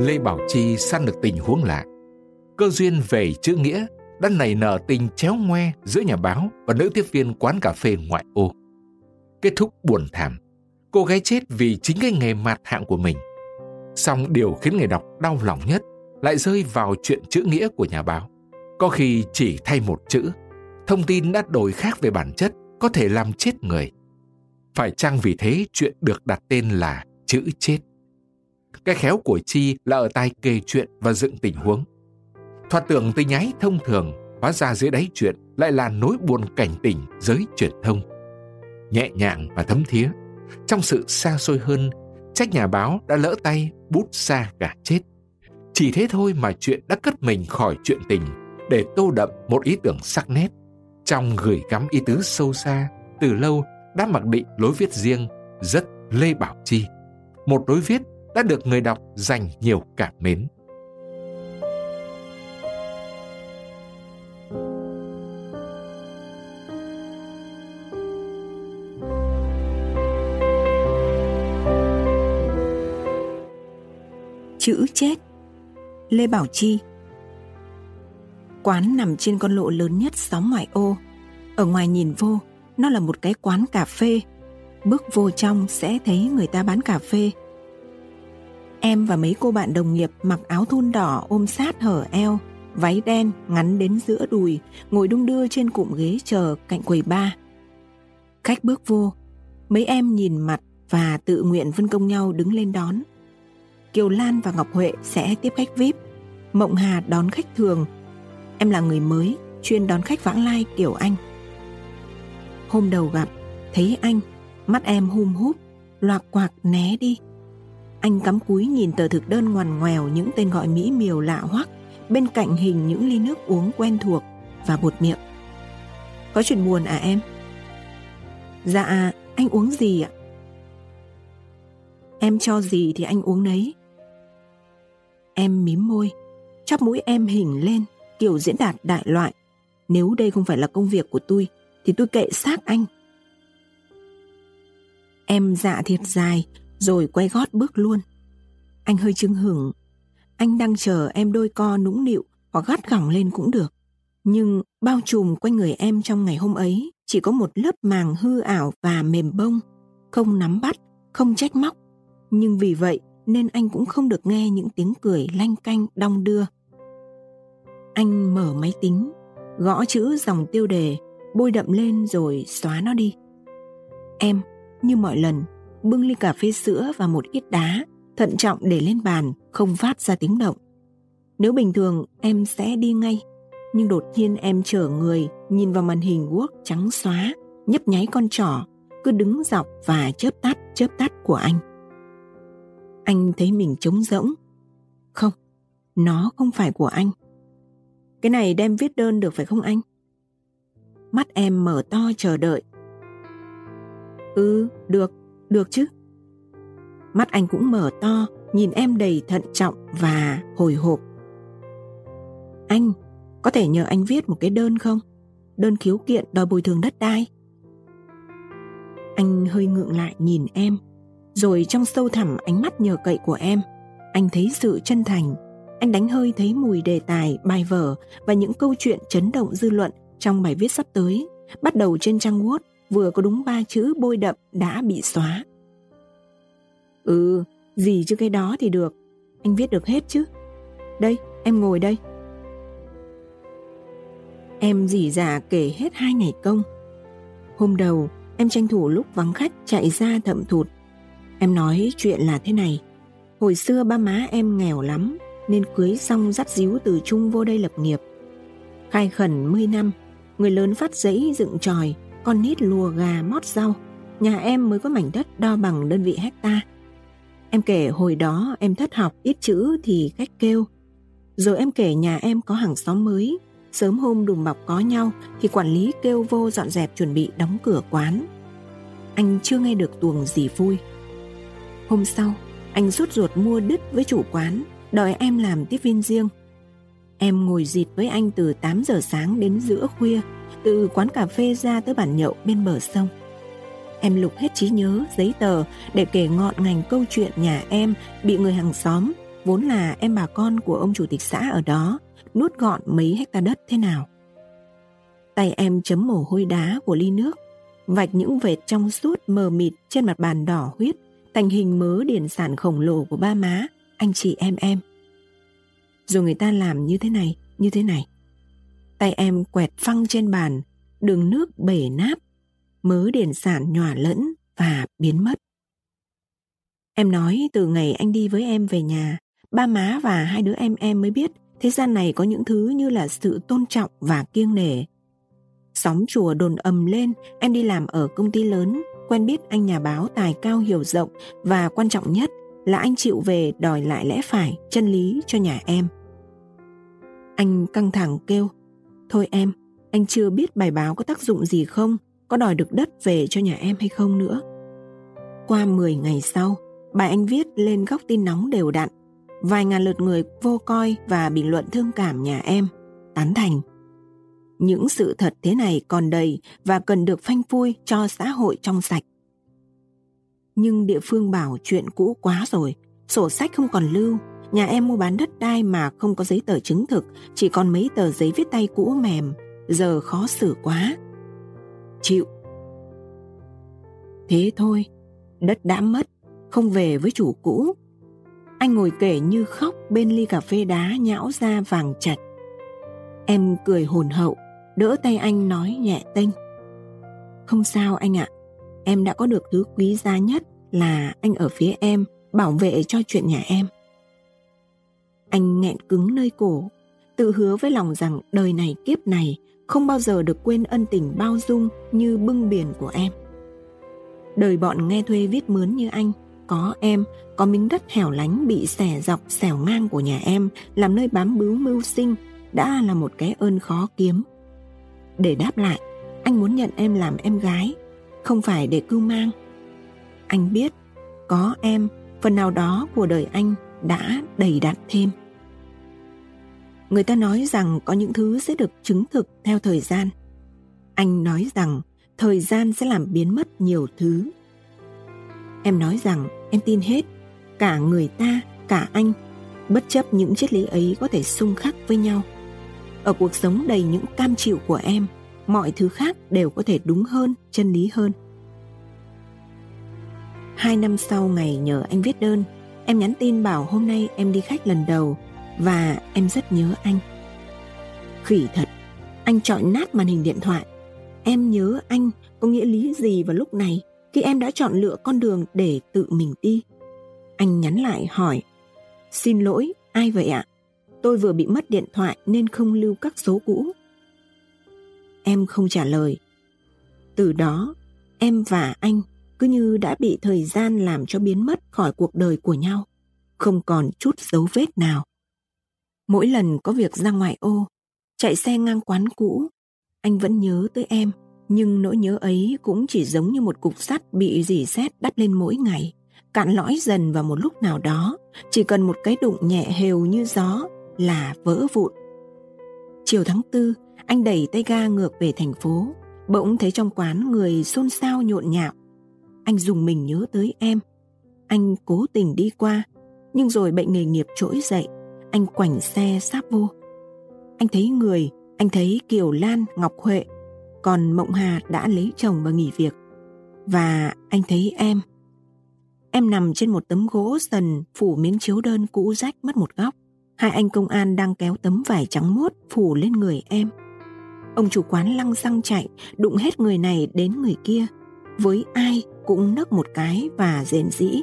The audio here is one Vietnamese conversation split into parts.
Lê Bảo Chi săn được tình huống lạ. Cơ duyên về chữ nghĩa đã nảy nở tình chéo ngoe giữa nhà báo và nữ tiếp viên quán cà phê ngoại ô. Kết thúc buồn thảm, cô gái chết vì chính cái nghề mặt hạng của mình. Song điều khiến người đọc đau lòng nhất lại rơi vào chuyện chữ nghĩa của nhà báo. Có khi chỉ thay một chữ, thông tin đã đổi khác về bản chất có thể làm chết người. Phải chăng vì thế chuyện được đặt tên là chữ chết? Cái khéo của Chi là ở tai kể chuyện và dựng tình huống. Thoạt tưởng tình ái thông thường, hóa ra dưới đáy chuyện lại là nỗi buồn cảnh tỉnh giới truyền thông. Nhẹ nhàng và thấm thía, trong sự xa xôi hơn, trách nhà báo đã lỡ tay bút xa cả chết. Chỉ thế thôi mà chuyện đã cất mình khỏi chuyện tình để tô đậm một ý tưởng sắc nét trong gửi gắm ý tứ sâu xa từ lâu đã mặc định lối viết riêng rất Lê Bảo Chi. Một lối viết đã được người đọc dành nhiều cảm mến. Chữ chết Lê Bảo Chi Quán nằm trên con lộ lớn nhất xóm ngoại ô. Ở ngoài nhìn vô, nó là một cái quán cà phê. Bước vô trong sẽ thấy người ta bán cà phê. Em và mấy cô bạn đồng nghiệp mặc áo thun đỏ ôm sát hở eo, váy đen ngắn đến giữa đùi, ngồi đung đưa trên cụm ghế chờ cạnh quầy ba. Khách bước vô, mấy em nhìn mặt và tự nguyện phân công nhau đứng lên đón. Kiều Lan và Ngọc Huệ sẽ tiếp khách VIP, Mộng Hà đón khách thường. Em là người mới, chuyên đón khách vãng lai kiểu anh. Hôm đầu gặp, thấy anh, mắt em hum húp, loạc quạc né đi. Anh cắm cúi nhìn tờ thực đơn ngoằn ngoèo những tên gọi mỹ miều lạ hoắc, bên cạnh hình những ly nước uống quen thuộc và bột miệng. Có chuyện buồn à em? Dạ, anh uống gì ạ? Em cho gì thì anh uống nấy. Em mím môi, chắp mũi em hình lên, kiểu diễn đạt đại loại. Nếu đây không phải là công việc của tôi, thì tôi kệ xác anh. Em dạ thiệt dài, rồi quay gót bước luôn. Anh hơi chưng hửng. Anh đang chờ em đôi co nũng nịu hoặc gắt gỏng lên cũng được. Nhưng bao trùm quanh người em trong ngày hôm ấy chỉ có một lớp màng hư ảo và mềm bông, không nắm bắt, không trách móc. Nhưng vì vậy nên anh cũng không được nghe những tiếng cười lanh canh đong đưa. Anh mở máy tính, gõ chữ dòng tiêu đề, bôi đậm lên rồi xóa nó đi. Em, như mọi lần, bưng ly cà phê sữa và một ít đá, thận trọng để lên bàn, không phát ra tiếng động. Nếu bình thường em sẽ đi ngay, nhưng đột nhiên em trở người, nhìn vào màn hình quốc trắng xóa, nhấp nháy con trỏ, cứ đứng dọc và chớp tắt chớp tắt của anh. Anh thấy mình trống rỗng. Không, nó không phải của anh. Cái này đem viết đơn được phải không anh? Mắt em mở to chờ đợi. Ừ, được, được chứ. Mắt anh cũng mở to, nhìn em đầy thận trọng và hồi hộp. Anh, có thể nhờ anh viết một cái đơn không? Đơn khiếu kiện đòi bồi thường đất đai. Anh hơi ngượng lại nhìn em, rồi trong sâu thẳm ánh mắt nhờ cậy của em, anh thấy sự chân thành. Anh đánh hơi thấy mùi đề tài, bài vở và những câu chuyện chấn động dư luận trong bài viết sắp tới, bắt đầu trên trang Word vừa có đúng ba chữ bôi đậm đã bị xóa. Ừ, gì chứ cái đó thì được, anh viết được hết chứ. Đây, em ngồi đây. Em dỉ dạ kể hết hai ngày công. Hôm đầu, em tranh thủ lúc vắng khách chạy ra thậm thụt. Em nói chuyện là thế này. Hồi xưa ba má em nghèo lắm, nên cưới xong dắt díu từ chung vô đây lập nghiệp. Khai khẩn 10 năm, người lớn phát giấy dựng tròi, con nít lùa gà mót rau. Nhà em mới có mảnh đất đo bằng đơn vị hecta. Em kể hồi đó em thất học ít chữ thì cách kêu. Rồi em kể nhà em có hàng xóm mới, sớm hôm đùm bọc có nhau thì quản lý kêu vô dọn dẹp chuẩn bị đóng cửa quán. Anh chưa nghe được tuồng gì vui. Hôm sau, anh rút ruột mua đứt với chủ quán, đòi em làm tiếp viên riêng. Em ngồi dịt với anh từ 8 giờ sáng đến giữa khuya, từ quán cà phê ra tới bàn nhậu bên bờ sông. Em lục hết trí nhớ, giấy tờ để kể ngọn ngành câu chuyện nhà em bị người hàng xóm, vốn là em bà con của ông chủ tịch xã ở đó, nuốt gọn mấy hecta đất thế nào. Tay em chấm mồ hôi đá của ly nước, vạch những vệt trong suốt mờ mịt trên mặt bàn đỏ huyết, thành hình mớ điển sản khổng lồ của ba má, anh chị em em. Rồi người ta làm như thế này, như thế này. Tay em quẹt phăng trên bàn, đường nước bể nát, mớ điển sản nhòa lẫn và biến mất. Em nói từ ngày anh đi với em về nhà, ba má và hai đứa em em mới biết thế gian này có những thứ như là sự tôn trọng và kiêng nể. Sóng chùa đồn ầm lên, em đi làm ở công ty lớn, quen biết anh nhà báo tài cao hiểu rộng và quan trọng nhất là anh chịu về đòi lại lẽ phải, chân lý cho nhà em. Anh căng thẳng kêu, thôi em, anh chưa biết bài báo có tác dụng gì không, có đòi được đất về cho nhà em hay không nữa. Qua 10 ngày sau, bài anh viết lên góc tin nóng đều đặn. Vài ngàn lượt người vô coi và bình luận thương cảm nhà em, tán thành. Những sự thật thế này còn đầy và cần được phanh phui cho xã hội trong sạch. Nhưng địa phương bảo chuyện cũ quá rồi, sổ sách không còn lưu, nhà em mua bán đất đai mà không có giấy tờ chứng thực, chỉ còn mấy tờ giấy viết tay cũ mềm, giờ khó xử quá. Chịu. Thế thôi, đất đã mất, không về với chủ cũ. Anh ngồi kể như khóc bên ly cà phê đá nhão ra vàng chặt. Em cười hồn hậu, đỡ tay anh nói nhẹ tênh. Không sao anh ạ, em đã có được thứ quý giá nhất là anh ở phía em, bảo vệ cho chuyện nhà em. Anh nghẹn cứng nơi cổ, tự hứa với lòng rằng đời này kiếp này không bao giờ được quên ân tình bao dung như bưng biển của em. Đời bọn nghe thuê viết mướn như anh, có em, có miếng đất hẻo lánh bị xẻ dọc xẻo ngang của nhà em làm nơi bám bướu mưu sinh đã là một cái ơn khó kiếm. Để đáp lại, anh muốn nhận em làm em gái, không phải để cưu mang. Anh biết, có em, phần nào đó của đời anh đã đầy đặn thêm. Người ta nói rằng có những thứ sẽ được chứng thực theo thời gian. Anh nói rằng thời gian sẽ làm biến mất nhiều thứ. Em nói rằng em tin hết, cả người ta, cả anh, bất chấp những triết lý ấy có thể xung khắc với nhau. Ở cuộc sống đầy những cam chịu của em, mọi thứ khác đều có thể đúng hơn, chân lý hơn. Hai năm sau ngày nhờ anh viết đơn, em nhắn tin bảo hôm nay em đi khách lần đầu và em rất nhớ anh. Khỉ thật, anh chọn nát màn hình điện thoại. Em nhớ anh có nghĩa lý gì vào lúc này khi em đã chọn lựa con đường để tự mình đi. Anh nhắn lại hỏi, xin lỗi, ai vậy ạ? Tôi vừa bị mất điện thoại nên không lưu các số cũ. Em không trả lời. Từ đó, em và anh cứ như đã bị thời gian làm cho biến mất khỏi cuộc đời của nhau, không còn chút dấu vết nào. Mỗi lần có việc ra ngoài ô, chạy xe ngang quán cũ, anh vẫn nhớ tới em, nhưng nỗi nhớ ấy cũng chỉ giống như một cục sắt bị dỉ sét đắp lên mỗi ngày, cạn lõi dần vào một lúc nào đó, chỉ cần một cái đụng nhẹ hều như gió là vỡ vụn. Chiều tháng tư, anh đẩy tay ga ngược về thành phố, bỗng thấy trong quán người xôn xao nhộn nhạo. Anh dùng mình nhớ tới em. Anh cố tình đi qua, nhưng rồi bệnh nghề nghiệp trỗi dậy, anh quảnh xe sáp vô. Anh thấy người, anh thấy Kiều Lan, Ngọc Huệ, còn Mộng Hà đã lấy chồng và nghỉ việc. Và anh thấy em. Em nằm trên một tấm gỗ sần phủ miếng chiếu đơn cũ rách mất một góc. Hai anh công an đang kéo tấm vải trắng muốt phủ lên người em. Ông chủ quán lăng xăng chạy, đụng hết người này đến người kia. Với ai cũng nấc một cái và rền rĩ.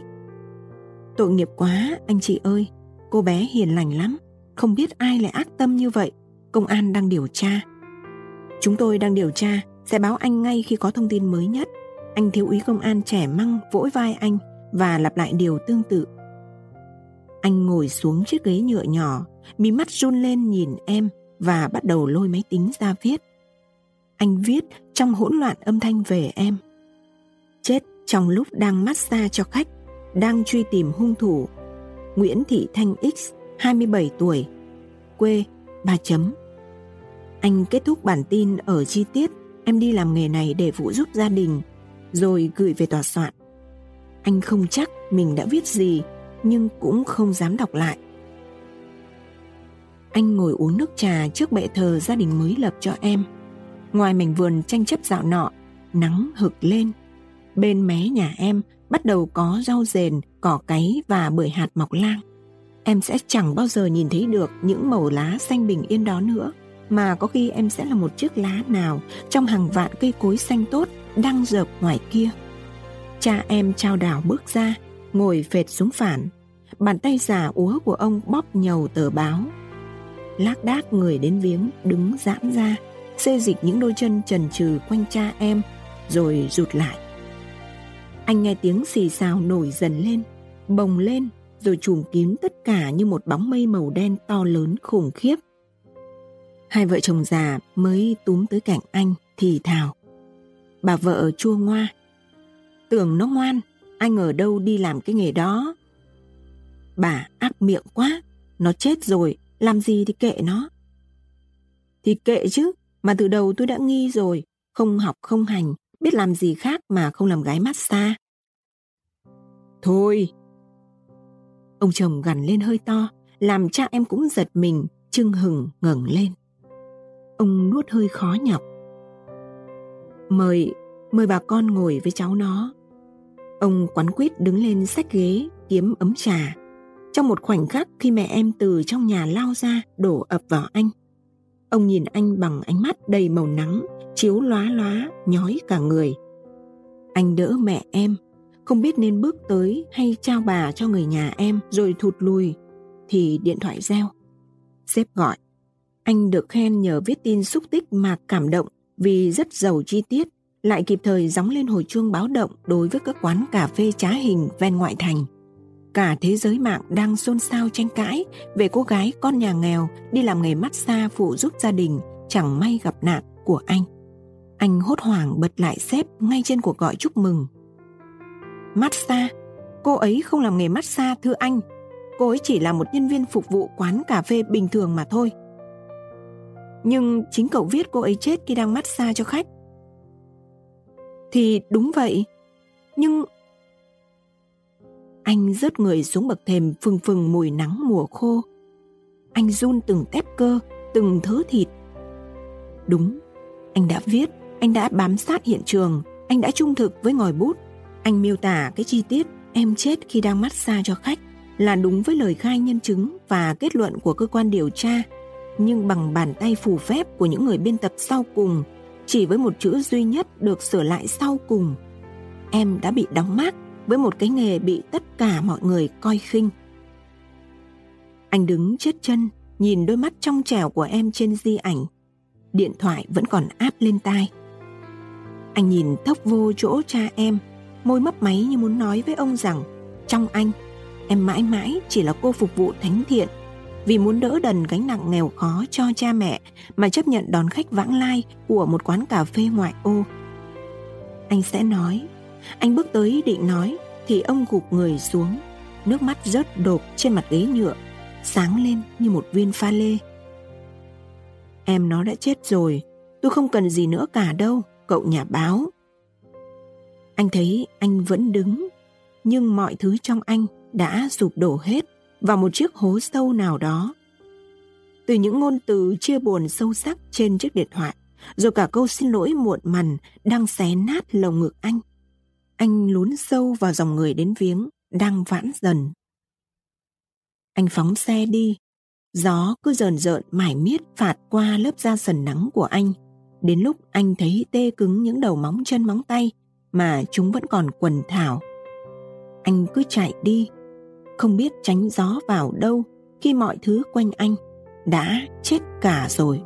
Tội nghiệp quá, anh chị ơi. Cô bé hiền lành lắm, không biết ai lại ác tâm như vậy. Công an đang điều tra. Chúng tôi đang điều tra, sẽ báo anh ngay khi có thông tin mới nhất. Anh thiếu úy công an trẻ măng vỗ vai anh và lặp lại điều tương tự. Anh ngồi xuống chiếc ghế nhựa nhỏ, mí mắt run lên nhìn em và bắt đầu lôi máy tính ra viết. Anh viết trong hỗn loạn âm thanh về em. Chết trong lúc đang massage cho khách, đang truy tìm hung thủ Nguyễn Thị Thanh X, 27 tuổi, quê, ba chấm. Anh kết thúc bản tin ở chi tiết em đi làm nghề này để phụ giúp gia đình, rồi gửi về tòa soạn. Anh không chắc mình đã viết gì, nhưng cũng không dám đọc lại. Anh ngồi uống nước trà trước bệ thờ gia đình mới lập cho em. Ngoài mảnh vườn tranh chấp dạo nọ, nắng hực lên. Bên mé nhà em bắt đầu có rau rền, cỏ cấy và bưởi hạt mọc lang. Em sẽ chẳng bao giờ nhìn thấy được những màu lá xanh bình yên đó nữa, mà có khi em sẽ là một chiếc lá nào trong hàng vạn cây cối xanh tốt đang dợp ngoài kia. Cha em trao đảo bước ra, ngồi phệt xuống phản. Bàn tay già úa của ông bóp nhầu tờ báo. Lác đác người đến viếng đứng giãn ra, xê dịch những đôi chân trần trừ quanh cha em, rồi rụt lại. Anh nghe tiếng xì xào nổi dần lên, bồng lên, rồi trùm kín tất cả như một bóng mây màu đen to lớn khủng khiếp. Hai vợ chồng già mới túm tới cạnh anh thì thào. Bà vợ chua ngoa. Tưởng nó ngoan, anh ở đâu đi làm cái nghề đó. Bà ác miệng quá, nó chết rồi, làm gì thì kệ nó. Thì kệ chứ, mà từ đầu tôi đã nghi rồi, không học không hành, biết làm gì khác mà không làm gái massage. Thôi! Ông chồng gằn lên hơi to, làm cha em cũng giật mình, chưng hừng ngẩng lên. Ông nuốt hơi khó nhọc. Mời, mời bà con ngồi với cháu nó. Ông quán quýt đứng lên xách ghế, kiếm ấm trà. Trong một khoảnh khắc khi mẹ em từ trong nhà lao ra, đổ ập vào anh. Ông nhìn anh bằng ánh mắt đầy màu nắng, chiếu lóa lóa, nhói cả người. Anh đỡ mẹ em, không biết nên bước tới hay trao bà cho người nhà em rồi thụt lùi, thì điện thoại reo. Sếp gọi. Anh được khen nhờ viết tin xúc tích mà cảm động vì rất giàu chi tiết, lại kịp thời gióng lên hồi chuông báo động đối với các quán cà phê trá hình ven ngoại thành. Cả thế giới mạng đang xôn xao tranh cãi về cô gái con nhà nghèo đi làm nghề massage phụ giúp gia đình chẳng may gặp nạn của anh. Anh hốt hoảng bật lại xếp ngay trên cuộc gọi chúc mừng. Massage? Cô ấy không làm nghề massage thưa anh. Cô ấy chỉ là một nhân viên phục vụ quán cà phê bình thường mà thôi. Nhưng chính cậu viết cô ấy chết khi đang massage cho khách. Thì đúng vậy. Nhưng... Anh rớt người xuống bậc thềm phừng phừng mùi nắng mùa khô. Anh run từng tép cơ, từng thớ thịt. Đúng, anh đã viết, anh đã bám sát hiện trường, anh đã trung thực với ngòi bút. Anh miêu tả cái chi tiết em chết khi đang massage cho khách là đúng với lời khai nhân chứng và kết luận của cơ quan điều tra nhưng bằng bàn tay phù phép của những người biên tập sau cùng, chỉ với một chữ duy nhất được sửa lại sau cùng. Em đã bị đóng mát với một cái nghề bị tất cả mọi người coi khinh. Anh đứng chết chân, nhìn đôi mắt trong trẻo của em trên di ảnh. Điện thoại vẫn còn áp lên tai. Anh nhìn thốc vô chỗ cha em, môi mấp máy như muốn nói với ông rằng trong anh, em mãi mãi chỉ là cô phục vụ thánh thiện vì muốn đỡ đần gánh nặng nghèo khó cho cha mẹ mà chấp nhận đón khách vãng lai của một quán cà phê ngoại ô. Anh sẽ nói, anh bước tới định nói thì ông gục người xuống, nước mắt rớt đột trên mặt ghế nhựa, sáng lên như một viên pha lê. Em nó đã chết rồi, tôi không cần gì nữa cả đâu, cậu nhà báo. Anh thấy anh vẫn đứng, nhưng mọi thứ trong anh đã sụp đổ hết vào một chiếc hố sâu nào đó. Từ những ngôn từ chia buồn sâu sắc trên chiếc điện thoại, rồi cả câu xin lỗi muộn mằn đang xé nát lồng ngực anh. Anh lún sâu vào dòng người đến viếng, đang vãn dần. Anh phóng xe đi, gió cứ rờn rợn mải miết phạt qua lớp da sần nắng của anh. Đến lúc anh thấy tê cứng những đầu móng chân móng tay mà chúng vẫn còn quần thảo. Anh cứ chạy đi, không biết tránh gió vào đâu khi mọi thứ quanh anh đã chết cả rồi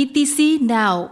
BTC Now.